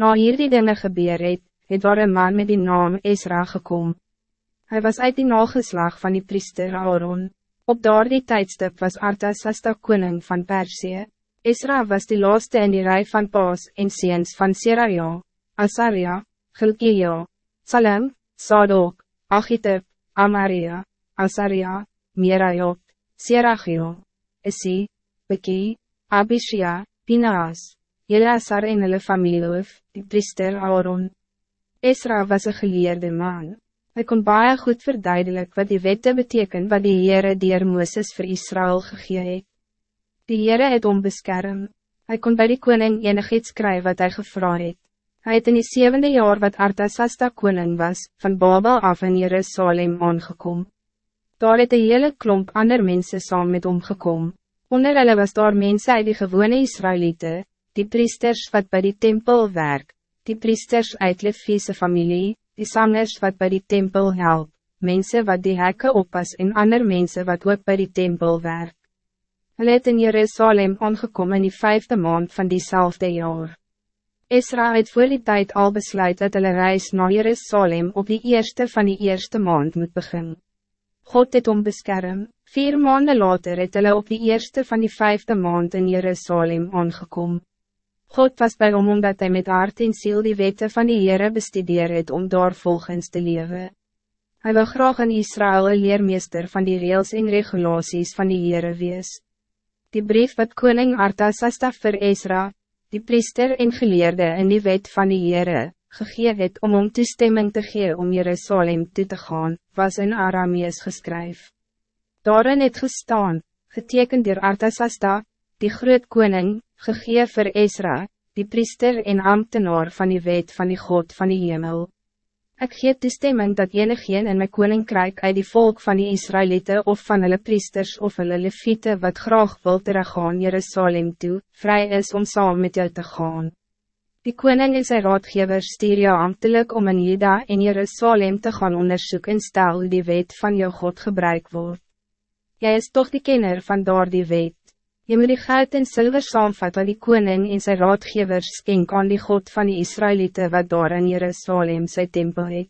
Na hierdie dinge gebeur het, het daar een man met die naam Esra gekom. Hij was uit die nageslag van die priester Aaron. Op daardie tijdstip was Artasasta koning van Persie. Esra was die laaste in die rij van Paas en seens van Seraja, Asaria, Gilkija, Salem, Sadok, Achitep, Amaria, Asaria, Mirajot, Serachio, Esi, Beki, Abishia, Pinaas, Eleazar en hulle familiehoof, die priester Aaron. Esra was een geleerde man. Hij kon baie goed verduidelik wat die wette beteken wat die Heere dier Mooses vir Israël gegee het. Die Heere het om beskerm. Hy kon bij die koning enig iets skryf wat hij gevra het. Hy het in die zevende jaar wat Artasasta koning was, van Babel af in Jerusalem aangekom. Daar het een hele klomp ander mensen saam met omgekom. Onder hulle was daar mense uit die gewone Israëlieten, die priesters wat bij die tempel werk, die priesters uit Leviese familie, die sangers wat bij die tempel help, mensen wat die hekke oppas en ander mensen wat ook bij die tempel werk. Hulle het in Jerusalem aangekomen in die vijfde maand van diezelfde jaar. Esra het voor die tijd al besluit dat hulle reis naar Jerusalem op die eerste van die eerste maand moet beginnen. God het om beskerm, vier maanden later het hulle op die eerste van die vijfde maand in Jerusalem aangekomen. God was bij hom omdat hij met hart en ziel die wette van die Heere bestudeer het om daar volgens te leven. Hij wil graag in Israël een leermeester van die reels en regulaties van die Heere wees. Die brief wat koning Artasasta vir Ezra, die priester en geleerde in die wet van die Heere, gegee het om om toestemming te gee om Jerusalem toe te gaan, was in Aramees geskryf. Daarin het gestaan, getekend door Artasasta, die groot koning, gegee vir Ezra, die priester en ambtenaar van die wet van die God van die hemel. Ik gee toestemming dat enigeen in my koninkrijk uit die volk van die Israëlieten of van hulle priesters of hulle leviete wat graag wil teruggaan Jerusalem toe, vrij is om saam met jou te gaan. Die koning en sy raadgevers stuur jou ambtelijk om in Juda en Jerusalem te gaan onderzoek en stel die wet van jou God gebruik wordt. Jij is toch die kenner van daar die wet. Je moet die geld en zilver saamvat wat die koning en sy raadgevers skenk aan die God van die Israëlieten wat daar in Jerusalem sy tempel het.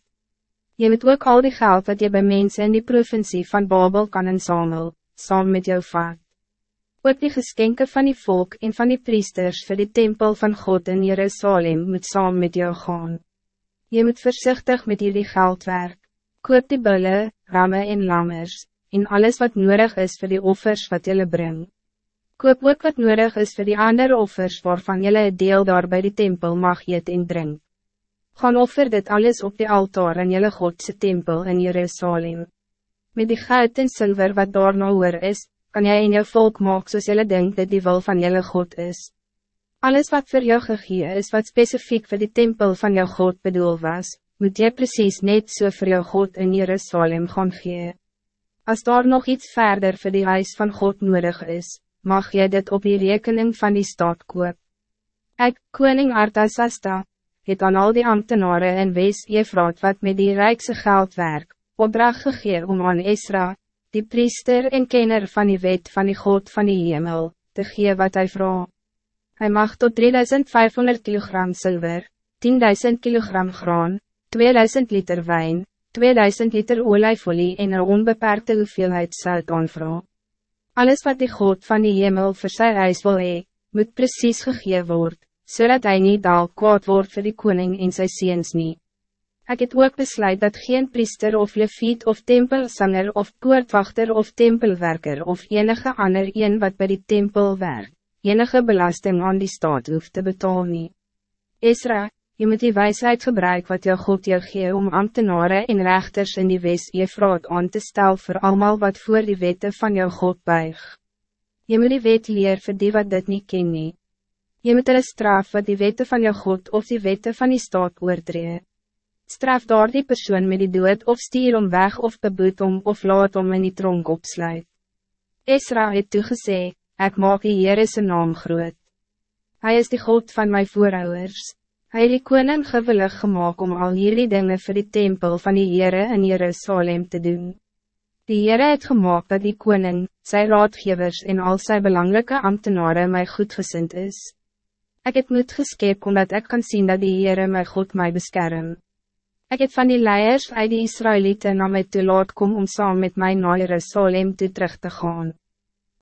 Je moet ook al die geld wat je bij mensen in die provincie van Babel kan inzamel, saam met jou vat. Ook die geskenke van die volk en van die priesters voor die tempel van God in Jerusalem moet saam met jou gaan. Je moet voorzichtig met jullie geld werk. Koop die bulle, ramme en lammers, en alles wat nodig is voor die offers wat jullie brengt. Koop ook wat nodig is voor die andere offers waarvan jullie het deel daar bij die tempel mag eet en drink. Gaan offer dit alles op die altaar in jullie Godse tempel in Jerusalem. Met die goud en zilver wat daar nou oor is, kan jij in jou volk maak soos jullie denkt dat die wil van jullie God is. Alles wat voor jou gegee is wat specifiek voor die tempel van jou God bedoel was, moet jy precies net so voor jou God in Jerusalem gaan gee. Als daar nog iets verder voor die huis van God nodig is, mag jy dit op die rekening van die staat koop. Ek, koning Artasasta, het aan al die ambtenaren en wees Efraat wat met die rijkse geld werk, opdracht gegee om aan Esra, die priester en kenner van die wet van die God van die hemel, te gee wat hij vraagt. Hij mag tot 3500 kilogram zilver, 10.000 kilogram graan, 2000 liter wijn, 2000 liter olijfolie en een onbeperkte hoeveelheid zout aanvraag. Alles wat die God van die hemel voor sy huis wil hee, moet precies gegeven worden, zodat hij niet al kwaad wordt voor die koning en sy seens nie. Ek het ook besluit dat geen priester of leviet of tempelsanger of koordwachter of tempelwerker of enige ander een wat bij die tempel werkt, enige belasting aan die staat hoeft te betalen. Esra, Je moet die wijsheid gebruiken wat jou God jou gee om ambtenaren en rechters in die wes je vraat aan te stel voor allemaal wat voor die wette van jou God buig. Je moet die wet leer voor die wat dit niet ken nie. Je moet hulle straf wat die wette van jou God of die wette van die staat oortree. Straf daar die persoon met die dood of stier om weg of beboet om of laat om in die tronk opsluit. Esra het toegesê, ek maak die Heere sy naam groot. Hij is die God van mijn voorouders. Hij het die koning gewillig gemaakt om al hierdie dingen voor die tempel van die Heere in Jerusalem te doen. Die Heere het gemaakt dat die koning, zijn raadgevers en al zijn belangrijke ambtenaren mij goedgezind is. Ik heb moed geskep omdat ik kan zien dat die Heere my God mij beskerm. Ik heb van die leiers uit die Israëlieten na my toe laat kom om saam met my na Jerusalem toe terug te gaan.